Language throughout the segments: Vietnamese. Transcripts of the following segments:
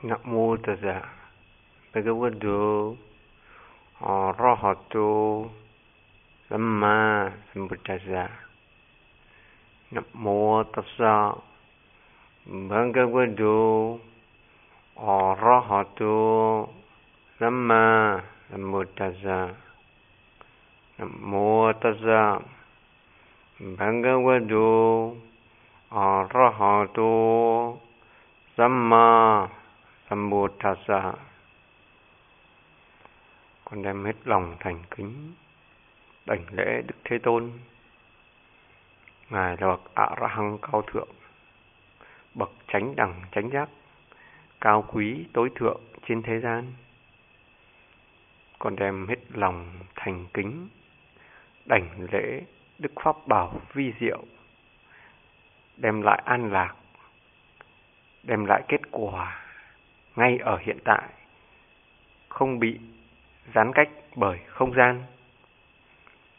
Nga mutaza. Baga wudu. Rohatu. Lama sembutaza. Nga mutaza. Baga wudu. Rohatu. Lama sembutaza. Nga bhagavato arahato samma sambuddhassa con đem hết lòng thành kính, đảnh lễ đức thế tôn. Ngài là bậc ạ ra hăng cao thượng, bậc chánh đẳng, chánh giác, cao quý, tối thượng trên thế gian. Con đem hết lòng thành kính, đảnh lễ đức pháp bảo vi diệu. Đem lại an lạc, đem lại kết quả ngay ở hiện tại, không bị gián cách bởi không gian,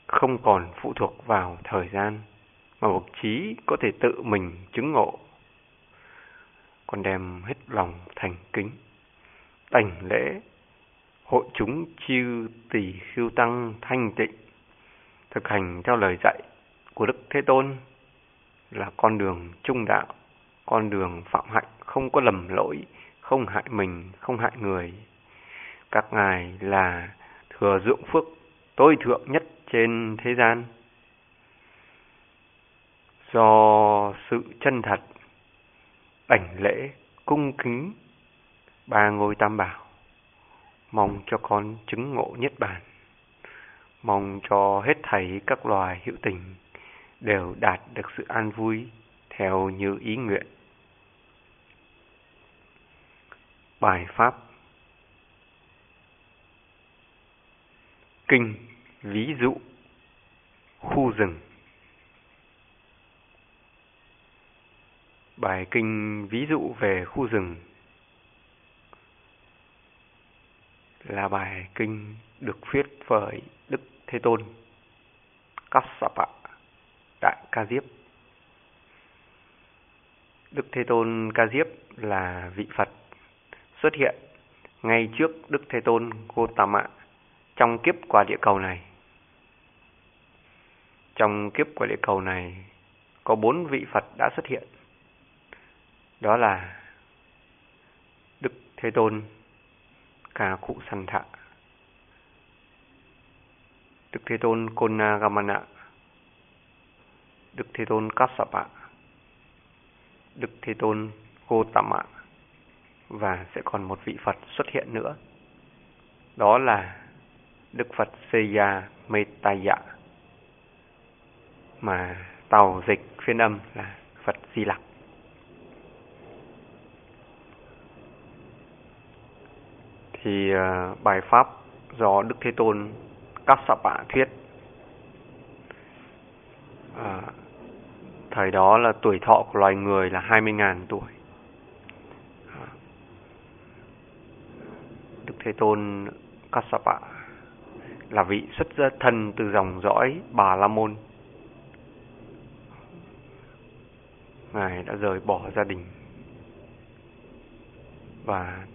không còn phụ thuộc vào thời gian, mà bậc trí có thể tự mình chứng ngộ. Con đem hết lòng thành kính, đảnh lễ, hội chúng chiêu tỷ khiêu tăng thanh tịnh, thực hành theo lời dạy của Đức Thế Tôn là con đường trung đạo, con đường phạm hạnh không có lầm lỗi, không hại mình, không hại người. Các ngài là thừa dụng phước tối thượng nhất trên thế gian. Do sự chân thật, đảnh lễ, cung kính, ba ngôi tam bảo, mong cho con chứng ngộ nhất bản, mong cho hết thảy các loài hữu tình đều đạt được sự an vui theo như ý nguyện. Bài Pháp Kinh Ví dụ, Khu rừng Bài kinh ví dụ về khu rừng là bài kinh được viết bởi Đức Thế Tôn Kassapa Đại Ca Diếp. Đức Thế Tôn Ca Diếp là vị Phật xuất hiện ngay trước Đức Thế Tôn Gotama trong kiếp quả địa cầu này. Trong kiếp quả địa cầu này có bốn vị Phật đã xuất hiện. Đó là Đức Thế Tôn Cà Cụ Săn Thạ, Đức Thế Tôn Konagamana, Đức Thế Tôn Kassapa, Đức Thế Tôn Gotama và sẽ còn một vị Phật xuất hiện nữa. Đó là Đức Phật Seya Metaya mà tàu dịch phiên âm là Phật Di Lặc. Thì uh, bài pháp do Đức Thế Tôn Kassapa thuyết à, thời đó là tuổi thọ của loài người là 20.000 tuổi Thế Tôn Kassapa là vị xuất gia thân từ dòng dõi Bà La Môn. Ngài đã rời bỏ gia đình và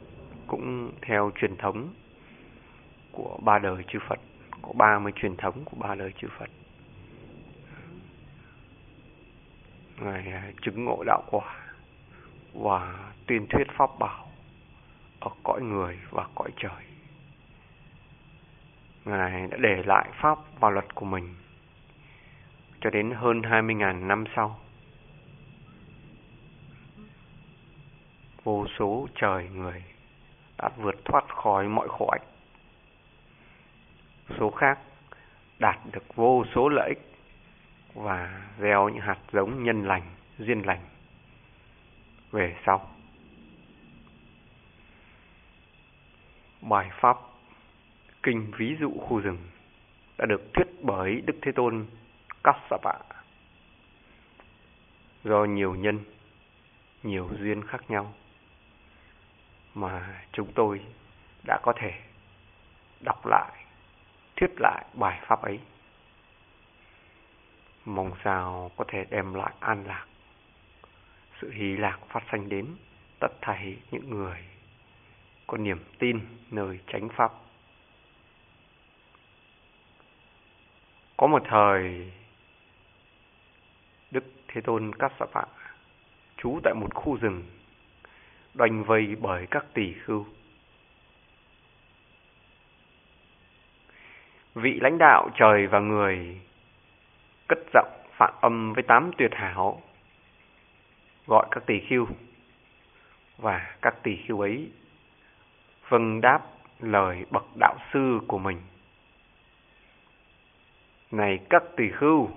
cũng theo truyền thống của ba đời chư Phật, có 30 truyền thống của ba đời chư Phật. Ngài chứng ngộ đạo quả và tuyên thuyết pháp bảo ở cõi người và cõi trời. Ngài đã để lại pháp và luật của mình cho đến hơn 20.000 năm sau. Vô số trời người đã vượt thoát khỏi mọi khổ ách. Số khác đạt được vô số lợi ích và gieo những hạt giống nhân lành, duyên lành về sau. Bài Pháp Kinh ví dụ khu rừng đã được thuyết bởi Đức Thế Tôn Kassapa do nhiều nhân, nhiều duyên khác nhau mà chúng tôi đã có thể đọc lại, thuyết lại bài pháp ấy. Mong sao có thể đem lại an lạc, sự hỷ lạc phát sanh đến tất thảy những người có niềm tin nơi chánh pháp. Có một thời Đức Thế Tôn Kassapa trú tại một khu rừng đoành vây bởi các tỷ khưu. Vị lãnh đạo trời và người cất giọng phạn âm với tám tuyệt hảo, gọi các tỷ khưu, và các tỷ khưu ấy vâng đáp lời bậc đạo sư của mình. Này các tỳ khưu,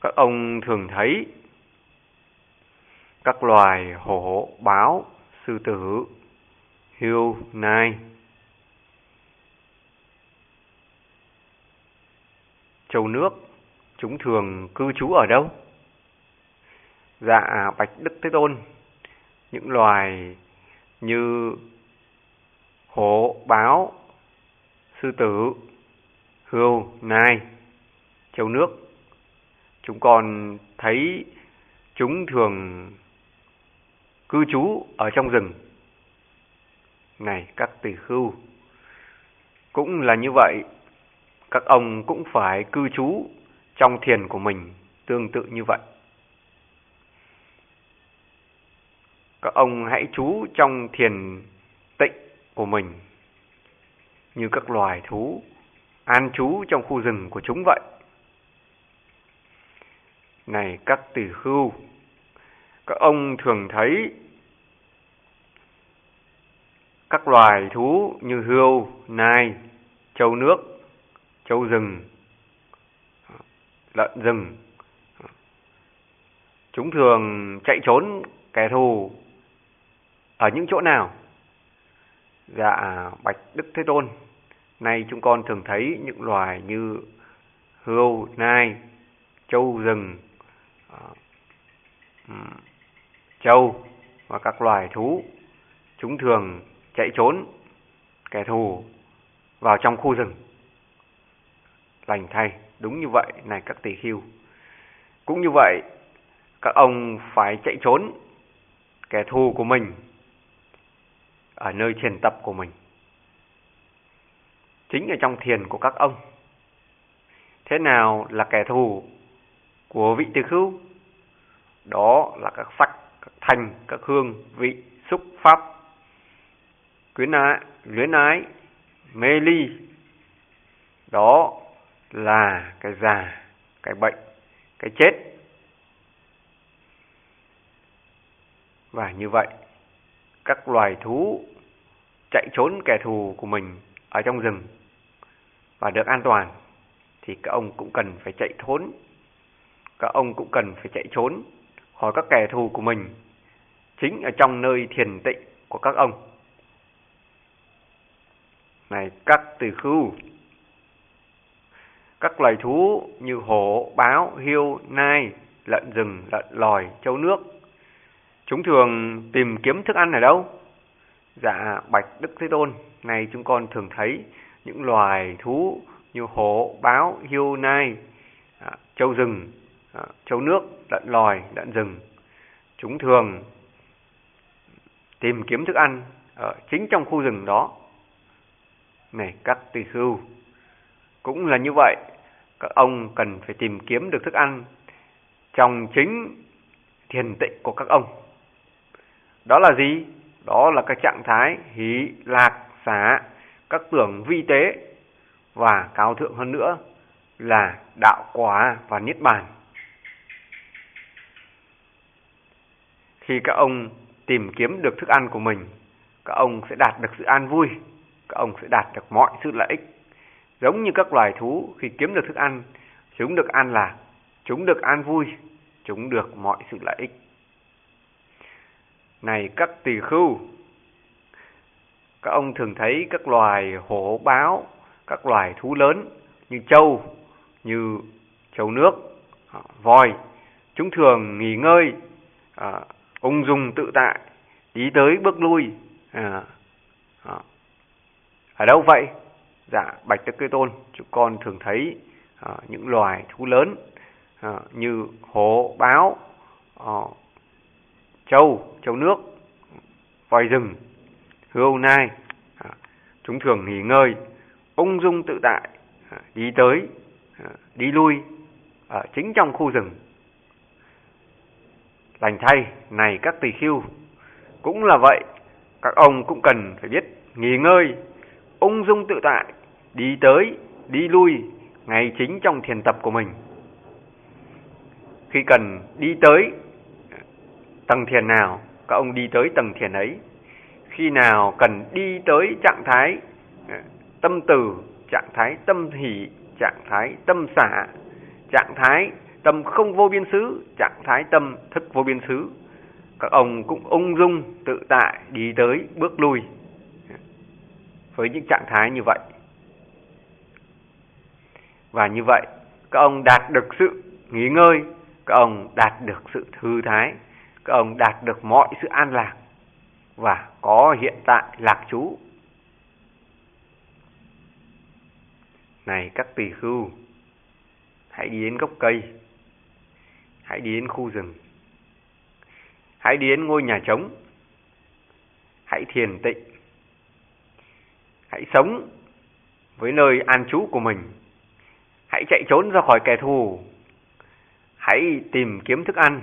các ông thường thấy các loài hổ, báo, sư tử, hươu, nai, châu nước, chúng thường cư trú ở đâu? Dạ Bạch Đức Thế Tôn, những loài như hổ, báo, sư tử, hươu, nai, châu nước. Chúng con thấy chúng thường cư trú ở trong rừng. Này các tỷ khưu, cũng là như vậy, các ông cũng phải cư trú trong thiền của mình tương tự như vậy. Các ông hãy trú trong thiền tịnh của mình như các loài thú an trú trong khu rừng của chúng vậy. Này các tỷ hưu các ông thường thấy các loài thú như hươu, nai, trâu nước, trâu rừng, lợn rừng. Chúng thường chạy trốn kẻ thù ở những chỗ nào? Dạ, Bạch Đức Thế Tôn. Nay chúng con thường thấy những loài như hươu, nai, trâu rừng, ờ, châu trâu và các loài thú. Chúng thường chạy trốn kẻ thù vào trong khu rừng. Lành thay, đúng như vậy này các tỷ khiêu. Cũng như vậy, các ông phải chạy trốn kẻ thù của mình ở nơi thiền tập của mình. Chính ở trong thiền của các ông. Thế nào là kẻ thù của vị tỳ khưu? Đó là các sắc, các thành, các hương, vị, xúc, pháp, quyến ái, luyến ái, mê ly. Đó là cái già, cái bệnh, cái chết. Và như vậy, các loài thú chạy trốn kẻ thù của mình ở trong rừng và được an toàn thì các ông cũng cần phải chạy trốn. Các ông cũng cần phải chạy trốn khỏi các kẻ thù của mình chính ở trong nơi thiền tịnh của các ông. Này các từ khưu các loài thú như hổ, báo, hiêu, nai, lợn rừng, lợn lòi, trâu nước. Chúng thường tìm kiếm thức ăn ở đâu? Dạ, Bạch Đức Thế Tôn, này chúng con thường thấy những loài thú như hổ, báo, hiêu, nai, à, châu rừng, à, châu nước, lợn lòi, lợn rừng. Chúng thường tìm kiếm thức ăn ở chính trong khu rừng đó. Này các tỳ khưu, cũng là như vậy, các ông cần phải tìm kiếm được thức ăn trong chính thiền tịnh của các ông. Đó là gì? Đó là các trạng thái hỷ, lạc, xả, các tưởng vi tế và cao thượng hơn nữa là đạo quả và niết bàn. Khi các ông tìm kiếm được thức ăn của mình, các ông sẽ đạt được sự an vui, các ông sẽ đạt được mọi sự lợi ích. Giống như các loài thú khi kiếm được thức ăn, chúng được an lạc, chúng được an vui, chúng được mọi sự lợi ích. Này các tỳ khưu, các ông thường thấy các loài hổ báo, các loài thú lớn như trâu, như trâu nước, à, voi. Chúng thường nghỉ ngơi, à, ung dung tự tại, đi tới bước lui. À, à. Ở đâu vậy? Dạ, Bạch Đức Cây Tôn, chúng con thường thấy à, những loài thú lớn à, như hổ, báo, à, trâu, trâu nước, voi rừng, hươu nai. À, chúng thường nghỉ ngơi, ung dung tự tại, à, đi tới, à, đi lui ở chính trong khu rừng. Lành thay, này các tỳ khưu, cũng là vậy, các ông cũng cần phải biết nghỉ ngơi, ung dung tự tại, đi tới, đi lui, ngay chính trong thiền tập của mình. Khi cần đi tới tầng thiền nào, các ông đi tới tầng thiền ấy. Khi nào cần đi tới trạng thái à, tâm từ, trạng thái tâm hỷ, trạng thái tâm xả, trạng thái tâm không vô biên xứ, trạng thái tâm thức vô biên xứ. Các ông cũng ung dung, tự tại, đi tới, bước lui. À, với những trạng thái như vậy. Và như vậy, các ông đạt được sự nghỉ ngơi, các ông đạt được sự thư thái, các ông đạt được mọi sự an lạc và có hiện tại lạc trú. Này các tỳ khưu, hãy đi đến gốc cây, hãy đi đến khu rừng, hãy đi đến ngôi nhà trống, hãy thiền tịnh, hãy sống với nơi an trú của mình, hãy chạy trốn ra khỏi kẻ thù, hãy tìm kiếm thức ăn,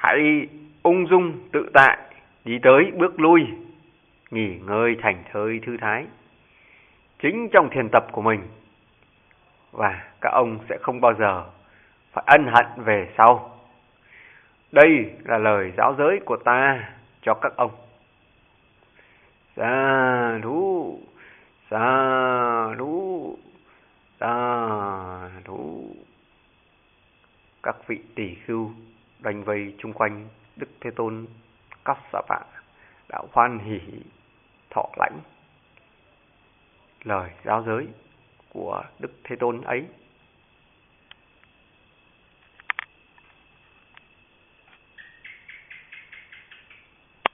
hãy ung dung tự tại, đi tới bước lui, nghỉ ngơi thành thơi thư thái. Chính trong thiền tập của mình, và các ông sẽ không bao giờ phải ân hận về sau. Đây là lời giáo giới của ta cho các ông. Sa thú sa thú sa thú các vị tỷ khưu đánh vây chung quanh Đức Thế Tôn Cát dạ Xạ Bạ đã hoan hỷ thọ lãnh. Lời giáo giới của Đức Thế Tôn ấy